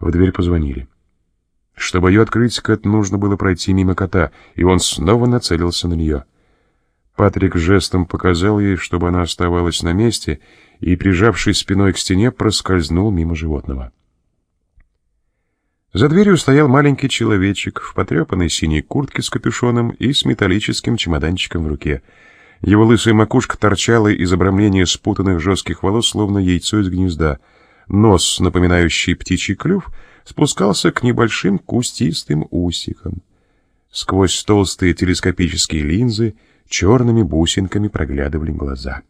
В дверь позвонили. Чтобы ее открыть, Кэт нужно было пройти мимо кота, и он снова нацелился на нее. Патрик жестом показал ей, чтобы она оставалась на месте, и, прижавшись спиной к стене, проскользнул мимо животного. За дверью стоял маленький человечек в потрепанной синей куртке с капюшоном и с металлическим чемоданчиком в руке. Его лысая макушка торчала из обрамления спутанных жестких волос, словно яйцо из гнезда. Нос, напоминающий птичий клюв, спускался к небольшим кустистым усикам. Сквозь толстые телескопические линзы черными бусинками проглядывали глаза.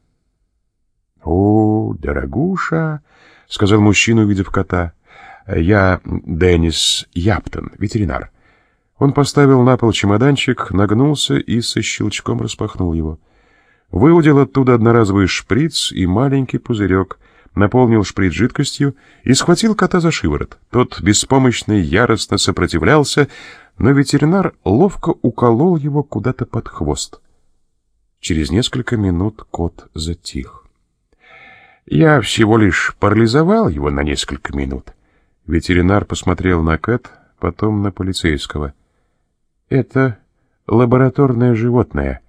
«О, дорогуша!» — сказал мужчина, увидев кота — «Я Деннис Яптон, ветеринар». Он поставил на пол чемоданчик, нагнулся и со щелчком распахнул его. Выудил оттуда одноразовый шприц и маленький пузырек, наполнил шприц жидкостью и схватил кота за шиворот. Тот беспомощно и яростно сопротивлялся, но ветеринар ловко уколол его куда-то под хвост. Через несколько минут кот затих. «Я всего лишь парализовал его на несколько минут». Ветеринар посмотрел на Кэт, потом на полицейского. «Это лабораторное животное».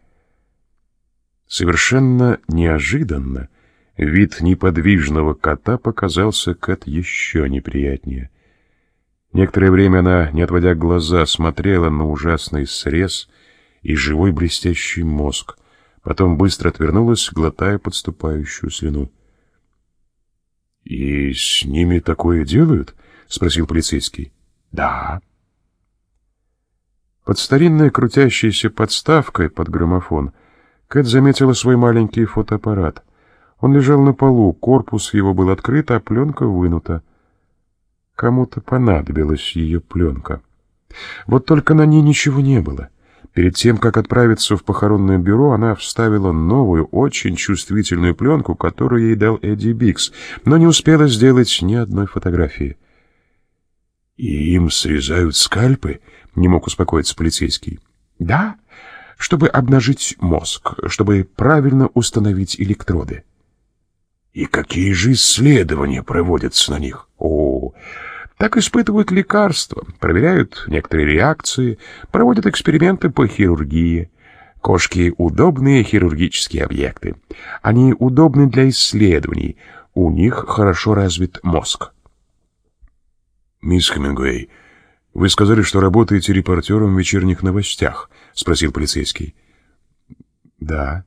Совершенно неожиданно вид неподвижного кота показался Кэт еще неприятнее. Некоторое время она, не отводя глаза, смотрела на ужасный срез и живой блестящий мозг, потом быстро отвернулась, глотая подступающую слюну. «И с ними такое делают?» — спросил полицейский. «Да». Под старинной крутящейся подставкой под граммофон Кэт заметила свой маленький фотоаппарат. Он лежал на полу, корпус его был открыт, а пленка вынута. Кому-то понадобилась ее пленка. Вот только на ней ничего не было. Перед тем, как отправиться в похоронное бюро, она вставила новую, очень чувствительную пленку, которую ей дал Эдди Бикс, но не успела сделать ни одной фотографии. «И им срезают скальпы?» — не мог успокоиться полицейский. «Да, чтобы обнажить мозг, чтобы правильно установить электроды». «И какие же исследования проводятся на них?» «О, так испытывают лекарства, проверяют некоторые реакции, проводят эксперименты по хирургии». Кошки — удобные хирургические объекты. Они удобны для исследований. У них хорошо развит мозг. «Мисс Хемингуэй, вы сказали, что работаете репортером в вечерних новостях?» — спросил полицейский. «Да».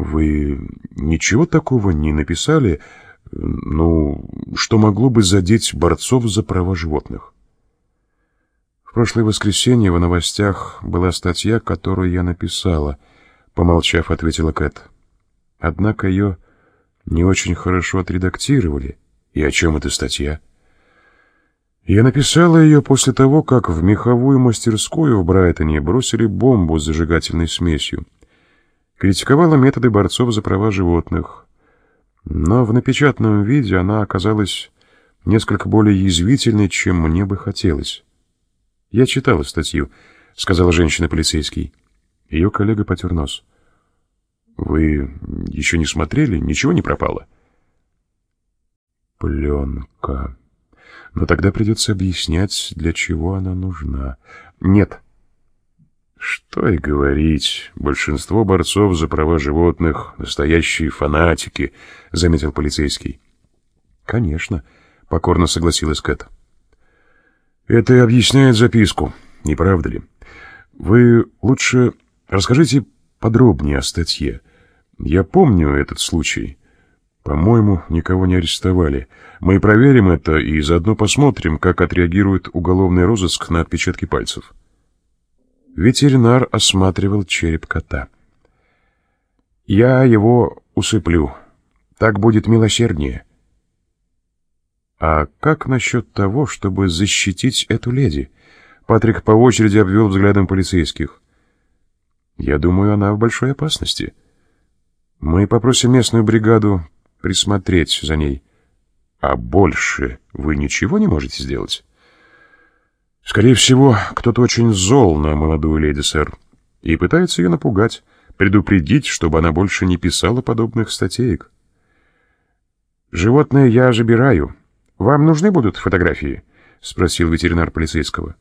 «Вы ничего такого не написали, ну, что могло бы задеть борцов за права животных?» «В прошлое воскресенье в новостях была статья, которую я написала», — помолчав, ответила Кэт. «Однако ее не очень хорошо отредактировали. И о чем эта статья?» Я написала ее после того, как в меховую мастерскую в Брайтоне бросили бомбу с зажигательной смесью. Критиковала методы борцов за права животных. Но в напечатанном виде она оказалась несколько более язвительной, чем мне бы хотелось. «Я читала статью», — сказала женщина-полицейский. Ее коллега потер нос. «Вы еще не смотрели? Ничего не пропало?» «Пленка...» но тогда придется объяснять, для чего она нужна. Нет. Что и говорить, большинство борцов за права животных — настоящие фанатики, — заметил полицейский. Конечно, — покорно согласилась Кэт. Это и объясняет записку, не правда ли? Вы лучше расскажите подробнее о статье. Я помню этот случай. По-моему, никого не арестовали. Мы проверим это и заодно посмотрим, как отреагирует уголовный розыск на отпечатки пальцев. Ветеринар осматривал череп кота. Я его усыплю. Так будет милосерднее. А как насчет того, чтобы защитить эту леди? Патрик по очереди обвел взглядом полицейских. Я думаю, она в большой опасности. Мы попросим местную бригаду присмотреть за ней. А больше вы ничего не можете сделать? Скорее всего, кто-то очень зол на молодую леди, сэр, и пытается ее напугать, предупредить, чтобы она больше не писала подобных статеек. Животное я забираю. «Вам нужны будут фотографии?» — спросил ветеринар полицейского.